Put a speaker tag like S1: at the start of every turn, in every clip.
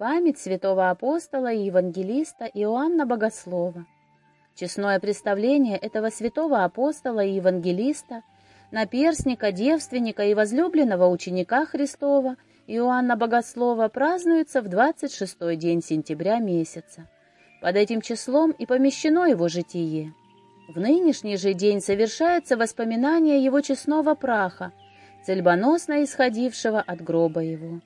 S1: Память святого апостола и евангелиста Иоанна Богослова. Честное представление этого святого апостола и евангелиста, наперсника, девственника и возлюбленного ученика Христова Иоанна Богослова празднуется в 26-й день сентября месяца. Под этим числом и помещено его житие. В нынешний же день совершается воспоминание его честного праха, цельбоносно исходившего от гроба его.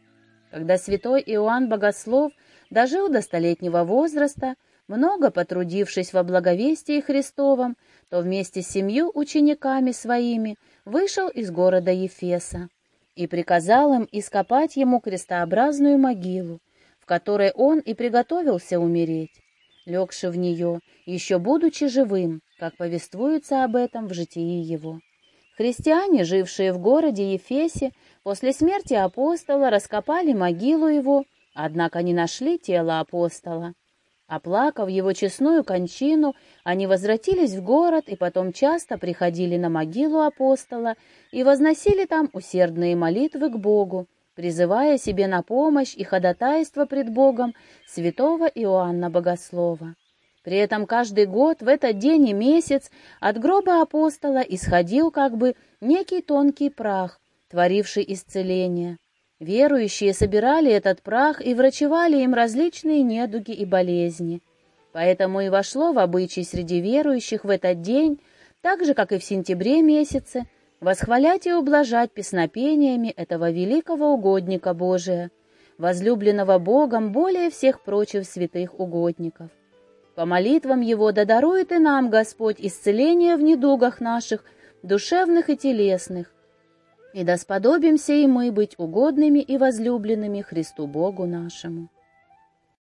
S1: Когда святой Иоанн Богослов дожил до столетнего возраста, много потрудившись во благовестии Христовом, то вместе с семью учениками своими вышел из города Ефеса и приказал им ископать ему крестообразную могилу, в которой он и приготовился умереть, легши в нее, еще будучи живым, как повествуется об этом в житии его. Христиане, жившие в городе Ефесе, после смерти апостола раскопали могилу его, однако не нашли тело апостола. Оплакав его честную кончину, они возвратились в город и потом часто приходили на могилу апостола и возносили там усердные молитвы к Богу, призывая себе на помощь и ходатайство пред Богом святого Иоанна Богослова. При этом каждый год в этот день и месяц от гроба апостола исходил как бы некий тонкий прах, творивший исцеление. Верующие собирали этот прах и врачевали им различные недуги и болезни. Поэтому и вошло в обычай среди верующих в этот день, так же, как и в сентябре месяце, восхвалять и ублажать песнопениями этого великого угодника Божия, возлюбленного Богом более всех прочих святых угодников. По молитвам Его да дарует и нам Господь исцеление в недугах наших, душевных и телесных, и да сподобимся и мы быть угодными и возлюбленными Христу Богу нашему.